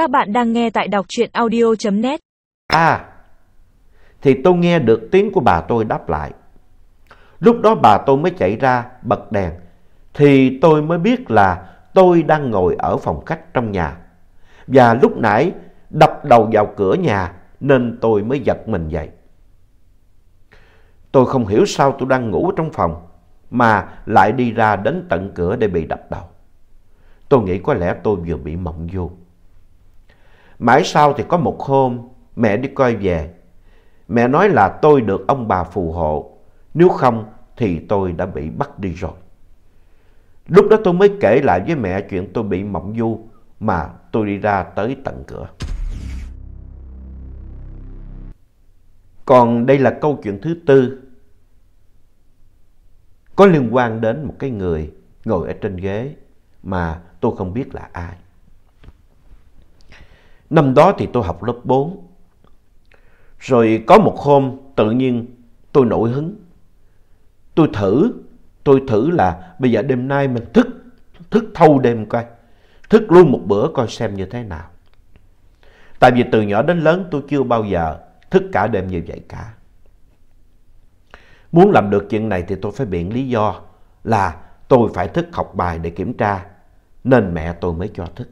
Các bạn đang nghe tại đọc truyện audio.net. À, thì tôi nghe được tiếng của bà tôi đáp lại. Lúc đó bà tôi mới chạy ra bật đèn, thì tôi mới biết là tôi đang ngồi ở phòng khách trong nhà. Và lúc nãy đập đầu vào cửa nhà nên tôi mới giật mình dậy. Tôi không hiểu sao tôi đang ngủ trong phòng mà lại đi ra đến tận cửa để bị đập đầu. Tôi nghĩ có lẽ tôi vừa bị mộng du. Mãi sau thì có một hôm, mẹ đi coi về. Mẹ nói là tôi được ông bà phù hộ. Nếu không thì tôi đã bị bắt đi rồi. Lúc đó tôi mới kể lại với mẹ chuyện tôi bị mộng du mà tôi đi ra tới tận cửa. Còn đây là câu chuyện thứ tư. Có liên quan đến một cái người ngồi ở trên ghế mà tôi không biết là ai. Năm đó thì tôi học lớp 4. Rồi có một hôm tự nhiên tôi nổi hứng. Tôi thử, tôi thử là bây giờ đêm nay mình thức, thức thâu đêm coi. Thức luôn một bữa coi xem như thế nào. Tại vì từ nhỏ đến lớn tôi chưa bao giờ thức cả đêm như vậy cả. Muốn làm được chuyện này thì tôi phải biện lý do là tôi phải thức học bài để kiểm tra, nên mẹ tôi mới cho thức.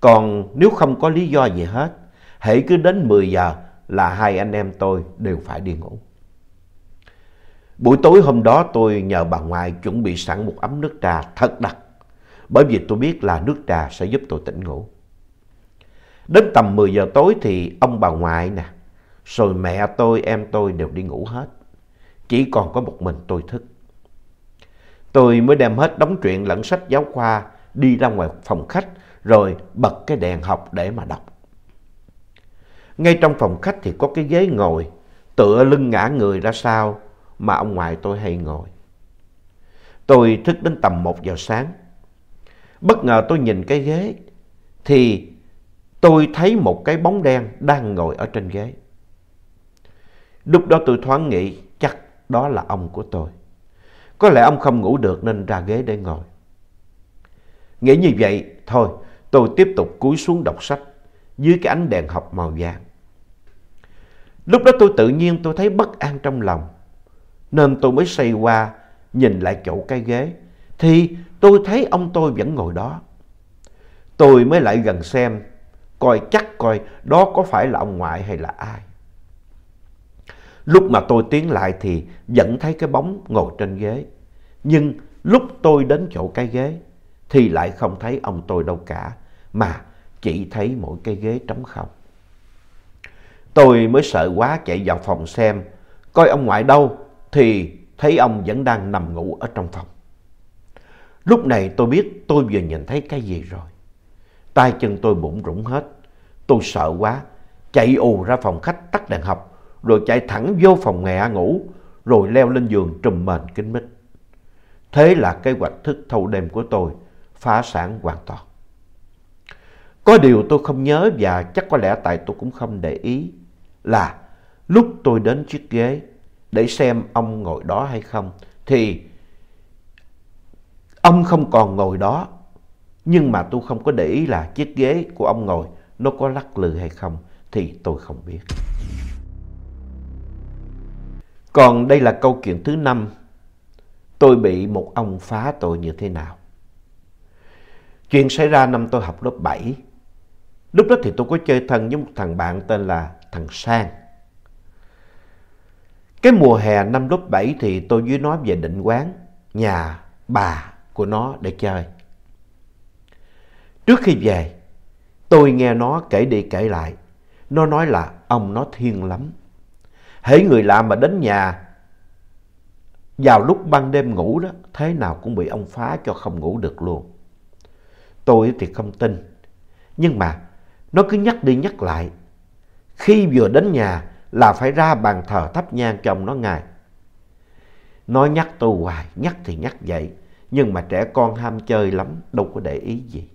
Còn nếu không có lý do gì hết, hãy cứ đến 10 giờ là hai anh em tôi đều phải đi ngủ. Buổi tối hôm đó tôi nhờ bà ngoại chuẩn bị sẵn một ấm nước trà thật đặc, bởi vì tôi biết là nước trà sẽ giúp tôi tỉnh ngủ. Đến tầm 10 giờ tối thì ông bà ngoại nè, rồi mẹ tôi, em tôi đều đi ngủ hết. Chỉ còn có một mình tôi thức. Tôi mới đem hết đóng truyện lẫn sách giáo khoa đi ra ngoài phòng khách rồi bật cái đèn học để mà đọc. Ngay trong phòng khách thì có cái ghế ngồi, tựa lưng ngã người ra sau mà ông ngoại tôi hay ngồi. Tôi thức đến tầm 1 giờ sáng. Bất ngờ tôi nhìn cái ghế thì tôi thấy một cái bóng đen đang ngồi ở trên ghế. Lúc đó tôi thoáng nghĩ chắc đó là ông của tôi. Có lẽ ông không ngủ được nên ra ghế để ngồi. Nghĩ như vậy, thôi tôi tiếp tục cúi xuống đọc sách dưới cái ánh đèn học màu vàng. Lúc đó tôi tự nhiên tôi thấy bất an trong lòng, nên tôi mới xoay qua nhìn lại chỗ cái ghế, thì tôi thấy ông tôi vẫn ngồi đó. Tôi mới lại gần xem, coi chắc coi đó có phải là ông ngoại hay là ai. Lúc mà tôi tiến lại thì vẫn thấy cái bóng ngồi trên ghế. Nhưng lúc tôi đến chỗ cái ghế thì lại không thấy ông tôi đâu cả, mà chỉ thấy mỗi cái ghế trống không. Tôi mới sợ quá chạy vào phòng xem, coi ông ngoại đâu thì thấy ông vẫn đang nằm ngủ ở trong phòng. Lúc này tôi biết tôi vừa nhìn thấy cái gì rồi. tay chân tôi bụng rủng hết, tôi sợ quá, chạy ù ra phòng khách tắt đèn học, rồi chạy thẳng vô phòng mẹ ngủ, rồi leo lên giường trùm mền kín mít. Thế là kế hoạch thức thâu đêm của tôi phá sản hoàn toàn. Có điều tôi không nhớ và chắc có lẽ tại tôi cũng không để ý là lúc tôi đến chiếc ghế để xem ông ngồi đó hay không, thì ông không còn ngồi đó, nhưng mà tôi không có để ý là chiếc ghế của ông ngồi nó có lắc lư hay không, thì tôi không biết. Còn đây là câu chuyện thứ năm. Tôi bị một ông phá tội như thế nào? Chuyện xảy ra năm tôi học lớp 7. Lúc đó thì tôi có chơi thân với một thằng bạn tên là thằng Sang. Cái mùa hè năm lớp 7 thì tôi với nó về định quán, nhà bà của nó để chơi. Trước khi về, tôi nghe nó kể đi kể lại. Nó nói là ông nó thiên lắm. Hễ người lạ mà đến nhà vào lúc ban đêm ngủ đó, thế nào cũng bị ông phá cho không ngủ được luôn. Tôi thì không tin. Nhưng mà nó cứ nhắc đi nhắc lại. Khi vừa đến nhà là phải ra bàn thờ thắp nhang chồng nó ngài. Nó nhắc tôi hoài, nhắc thì nhắc vậy. Nhưng mà trẻ con ham chơi lắm, đâu có để ý gì.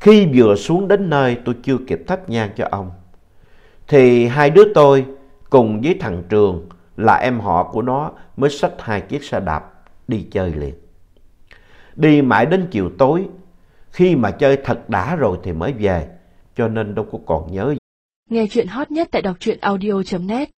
Khi vừa xuống đến nơi tôi chưa kịp thắp nhang cho ông. Thì hai đứa tôi cùng với thằng Trường là em họ của nó mới xách hai chiếc xe đạp đi chơi liền. Đi mãi đến chiều tối, Khi mà chơi thật đã rồi thì mới về, cho nên đâu có còn nhớ. Nghe chuyện hot nhất tại đọc truyện audio.net